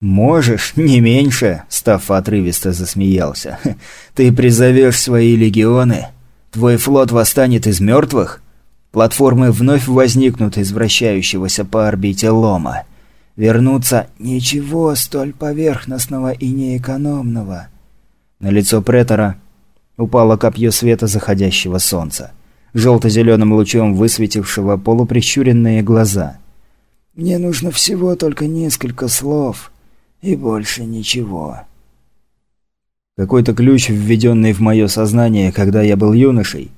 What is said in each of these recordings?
«Можешь, не меньше», — Стаффа отрывисто засмеялся. «Ты призовешь свои легионы? Твой флот восстанет из мертвых? Платформы вновь возникнут из вращающегося по орбите лома. Вернуться ничего столь поверхностного и неэкономного». На лицо претора упало копье света заходящего солнца, желто-зеленым лучом высветившего полуприщуренные глаза. «Мне нужно всего только несколько слов» И больше ничего. Какой-то ключ, введенный в мое сознание, когда я был юношей.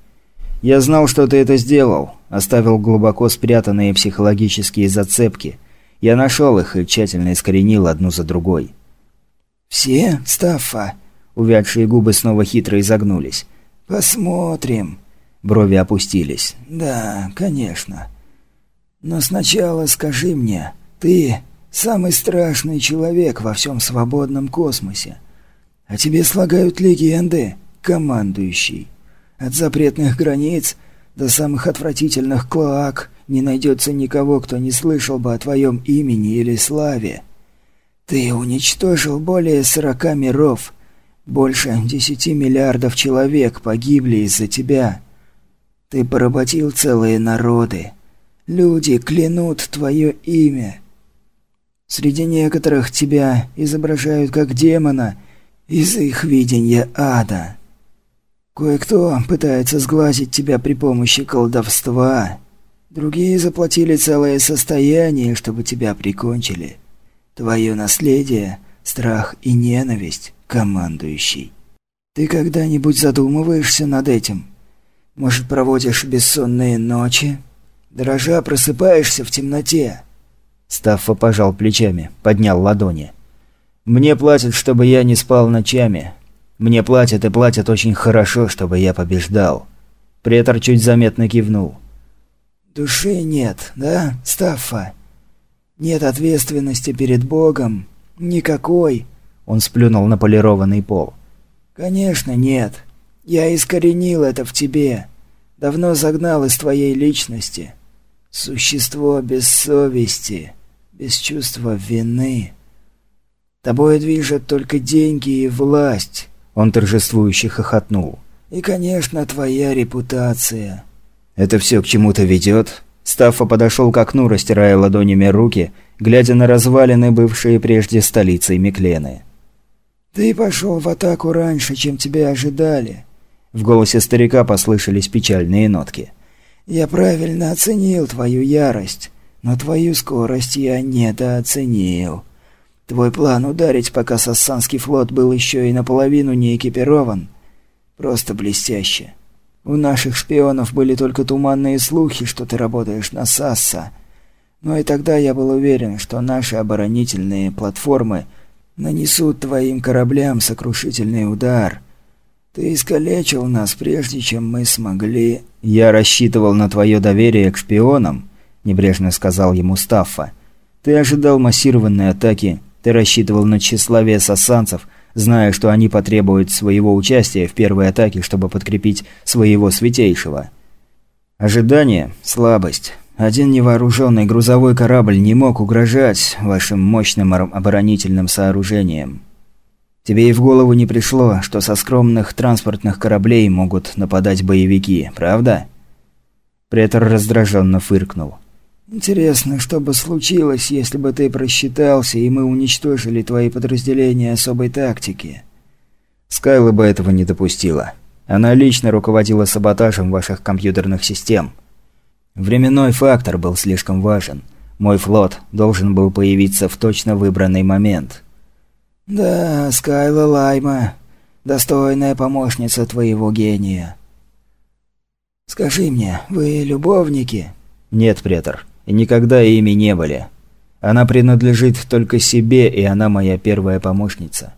Я знал, что ты это сделал, оставил глубоко спрятанные психологические зацепки. Я нашел их и тщательно искоренил одну за другой. «Все, Стаффа?» Увядшие губы снова хитро изогнулись. «Посмотрим». Брови опустились. «Да, конечно. Но сначала скажи мне, ты Самый страшный человек во всем свободном космосе. А тебе слагают легенды, командующий. От запретных границ до самых отвратительных клоак не найдется никого, кто не слышал бы о твоем имени или славе. Ты уничтожил более сорока миров. Больше десяти миллиардов человек погибли из-за тебя. Ты поработил целые народы. Люди клянут твое имя. Среди некоторых тебя изображают как демона из их видения ада. Кое-кто пытается сглазить тебя при помощи колдовства. Другие заплатили целое состояние, чтобы тебя прикончили. Твое наследие — страх и ненависть, командующий. Ты когда-нибудь задумываешься над этим? Может, проводишь бессонные ночи? Дрожа просыпаешься в темноте?» Стаффа пожал плечами, поднял ладони. «Мне платят, чтобы я не спал ночами. Мне платят и платят очень хорошо, чтобы я побеждал». Претор чуть заметно кивнул. «Души нет, да, Стаффа? Нет ответственности перед Богом? Никакой?» Он сплюнул на полированный пол. «Конечно нет. Я искоренил это в тебе. Давно загнал из твоей личности. Существо без совести» без чувства вины. Тобой движет только деньги и власть. Он торжествующе хохотнул. И, конечно, твоя репутация. Это все к чему-то ведет? Стаффа подошел к окну, растирая ладонями руки, глядя на развалины, бывшие прежде столицей Миклены. «Ты пошел в атаку раньше, чем тебя ожидали». В голосе старика послышались печальные нотки. «Я правильно оценил твою ярость. Но твою скорость я недооценил. Твой план ударить, пока Сассанский флот был еще и наполовину не экипирован, просто блестяще. У наших шпионов были только туманные слухи, что ты работаешь на Сасса. Но и тогда я был уверен, что наши оборонительные платформы нанесут твоим кораблям сокрушительный удар. Ты искалечил нас, прежде чем мы смогли... Я рассчитывал на твое доверие к шпионам, – небрежно сказал ему Стаффа. «Ты ожидал массированной атаки, ты рассчитывал на тщеславие сассанцев, зная, что они потребуют своего участия в первой атаке, чтобы подкрепить своего святейшего. Ожидание – слабость. Один невооруженный грузовой корабль не мог угрожать вашим мощным оборонительным сооружениям. Тебе и в голову не пришло, что со скромных транспортных кораблей могут нападать боевики, правда?» Претор раздраженно фыркнул. «Интересно, что бы случилось, если бы ты просчитался, и мы уничтожили твои подразделения особой тактики?» Скайла бы этого не допустила. Она лично руководила саботажем ваших компьютерных систем. Временной фактор был слишком важен. Мой флот должен был появиться в точно выбранный момент. «Да, Скайла Лайма, достойная помощница твоего гения». «Скажи мне, вы любовники?» «Нет, претор и никогда ими не были. Она принадлежит только себе, и она моя первая помощница.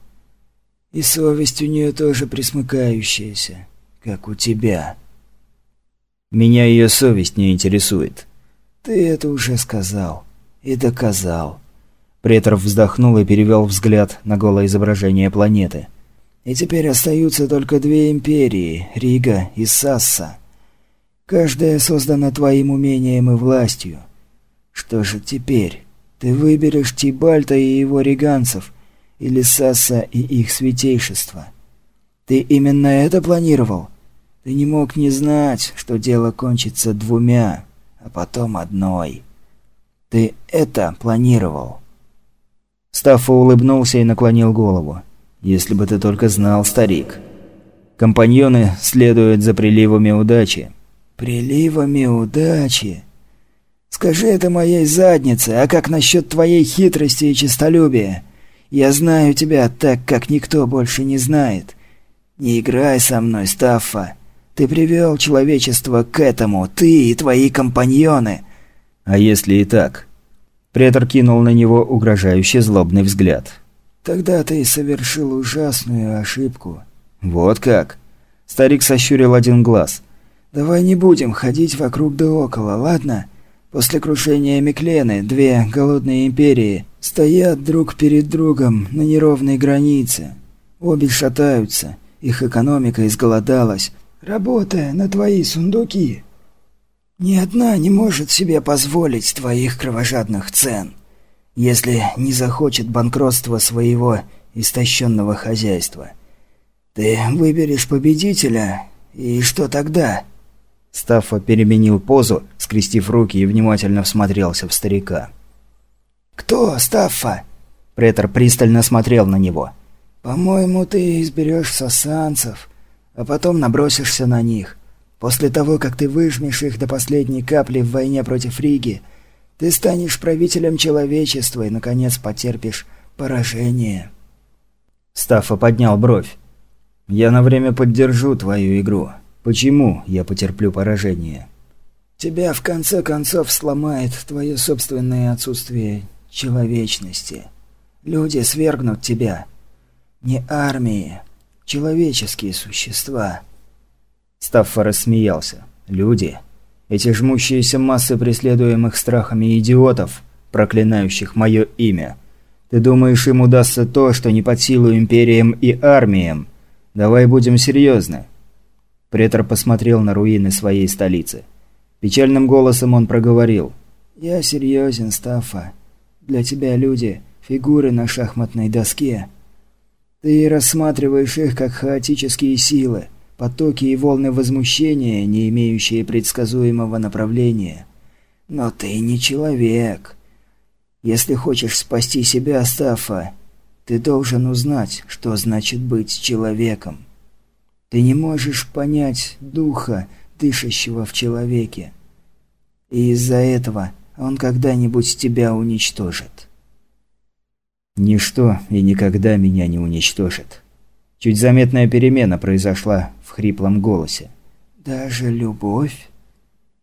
И совесть у нее тоже присмыкающаяся, как у тебя. Меня ее совесть не интересует. Ты это уже сказал и доказал. Преторов вздохнул и перевел взгляд на голое изображение планеты. И теперь остаются только две империи – Рига и Сасса. Каждая создана твоим умением и властью – что же теперь? Ты выберешь Тибальта и его реганцев, или Сасса и их святейшество. Ты именно это планировал? Ты не мог не знать, что дело кончится двумя, а потом одной. Ты это планировал?» Стаффа улыбнулся и наклонил голову. «Если бы ты только знал, старик. Компаньоны следуют за приливами удачи». «Приливами удачи?» «Скажи это моей заднице, а как насчет твоей хитрости и честолюбия? Я знаю тебя так, как никто больше не знает. Не играй со мной, Стаффа. Ты привел человечество к этому, ты и твои компаньоны». «А если и так?» Претор кинул на него угрожающий злобный взгляд. «Тогда ты совершил ужасную ошибку». «Вот как?» Старик сощурил один глаз. «Давай не будем ходить вокруг да около, ладно? После крушения Миклены две голодные империи стоят друг перед другом на неровной границе. Обе шатаются, их экономика изголодалась, работая на твои сундуки. Ни одна не может себе позволить твоих кровожадных цен, если не захочет банкротства своего истощенного хозяйства. Ты выберешь победителя, и что тогда?» Стаффа переменил позу, скрестив руки и внимательно всмотрелся в старика. «Кто, Стаффа?» Претор пристально смотрел на него. «По-моему, ты изберешь сосанцев, а потом набросишься на них. После того, как ты выжмешь их до последней капли в войне против Риги, ты станешь правителем человечества и, наконец, потерпишь поражение». Стаффа поднял бровь. «Я на время поддержу твою игру. Почему я потерплю поражение? Тебя в конце концов сломает твое собственное отсутствие человечности. Люди свергнут тебя. Не армии, человеческие существа. Стаффа рассмеялся. Люди. Эти жмущиеся массы преследуемых страхами идиотов, проклинающих мое имя. Ты думаешь, им удастся то, что не под силу империям и армиям? Давай будем серьезны. Претор посмотрел на руины своей столицы. Печальным голосом он проговорил. «Я серьезен, Стаффа. Для тебя люди – фигуры на шахматной доске. Ты рассматриваешь их как хаотические силы, потоки и волны возмущения, не имеющие предсказуемого направления. Но ты не человек. Если хочешь спасти себя, Стаффа, ты должен узнать, что значит быть человеком». Ты не можешь понять духа, дышащего в человеке. И из-за этого он когда-нибудь тебя уничтожит. Ничто и никогда меня не уничтожит. Чуть заметная перемена произошла в хриплом голосе. Даже любовь?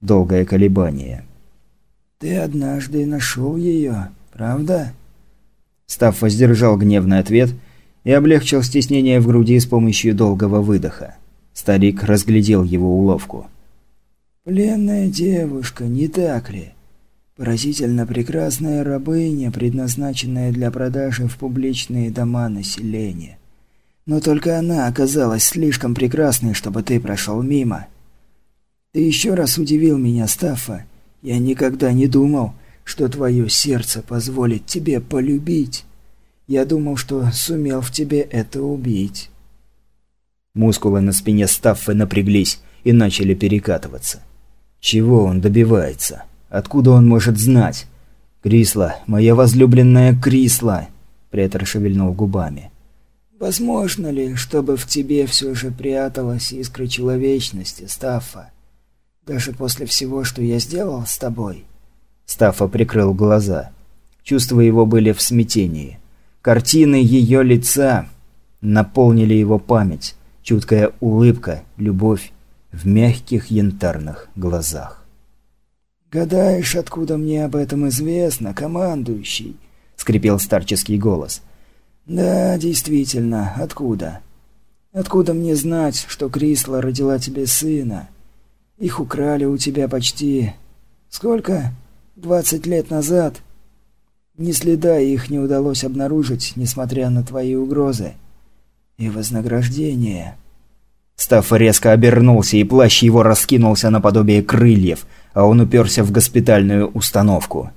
Долгое колебание. Ты однажды нашел ее, правда? Став воздержал гневный ответ – и облегчил стеснение в груди с помощью долгого выдоха. Старик разглядел его уловку. «Пленная девушка, не так ли? Поразительно прекрасная рабыня, предназначенная для продажи в публичные дома населения. Но только она оказалась слишком прекрасной, чтобы ты прошел мимо. Ты еще раз удивил меня, Стаффа. Я никогда не думал, что твое сердце позволит тебе полюбить». Я думал, что сумел в тебе это убить». Мускулы на спине Стаффы напряглись и начали перекатываться. Чего он добивается? Откуда он может знать? «Крисла, моя возлюбленная Крисла!» Претор шевельнул губами. «Возможно ли, чтобы в тебе все же пряталась искра человечности, Стаффа? Даже после всего, что я сделал с тобой?» Стаффа прикрыл глаза. Чувства его были в смятении. Картины ее лица наполнили его память, чуткая улыбка, любовь в мягких янтарных глазах. «Гадаешь, откуда мне об этом известно, командующий?» — скрипел старческий голос. «Да, действительно, откуда? Откуда мне знать, что Крисла родила тебе сына? Их украли у тебя почти... Сколько? Двадцать лет назад?» Ни следа их не удалось обнаружить, несмотря на твои угрозы. И вознаграждение... Стаффа резко обернулся, и плащ его раскинулся наподобие крыльев, а он уперся в госпитальную установку.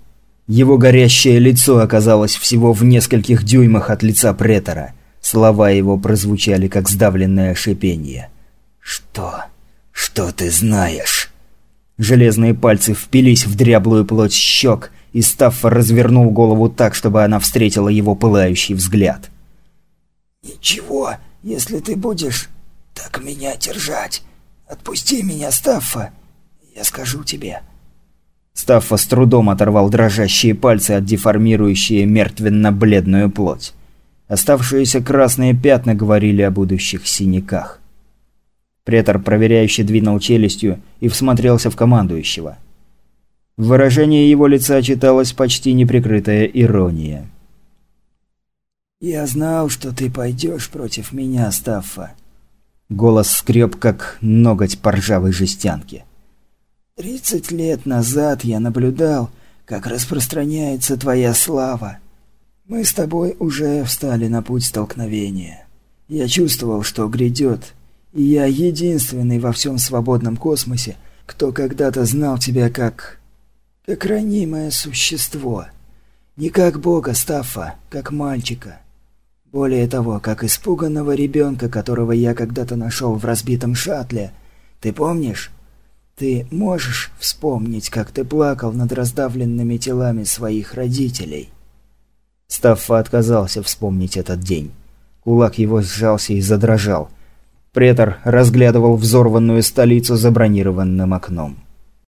Его горящее лицо оказалось всего в нескольких дюймах от лица претора. Слова его прозвучали, как сдавленное шипение. «Что? Что ты знаешь?» Железные пальцы впились в дряблую плоть щек, и Стаффор развернул голову так, чтобы она встретила его пылающий взгляд. «Ничего, если ты будешь так меня держать. Отпусти меня, Стаффа, я скажу тебе». Стаффа с трудом оторвал дрожащие пальцы от деформирующей мертвенно-бледную плоть. Оставшиеся красные пятна говорили о будущих синяках. Претор проверяюще двинул челюстью и всмотрелся в командующего. В выражении его лица читалась почти неприкрытая ирония. «Я знал, что ты пойдешь против меня, Стаффа». Голос скреб, как ноготь по ржавой жестянке. Тридцать лет назад я наблюдал, как распространяется твоя слава. Мы с тобой уже встали на путь столкновения. Я чувствовал, что грядет, и я единственный во всем свободном космосе, кто когда-то знал тебя как... как ранимое существо. Не как бога Стаффа, как мальчика. Более того, как испуганного ребенка, которого я когда-то нашел в разбитом шаттле. Ты помнишь? Ты можешь вспомнить, как ты плакал над раздавленными телами своих родителей?» Стаффа отказался вспомнить этот день. Кулак его сжался и задрожал. Претор разглядывал взорванную столицу за бронированным окном.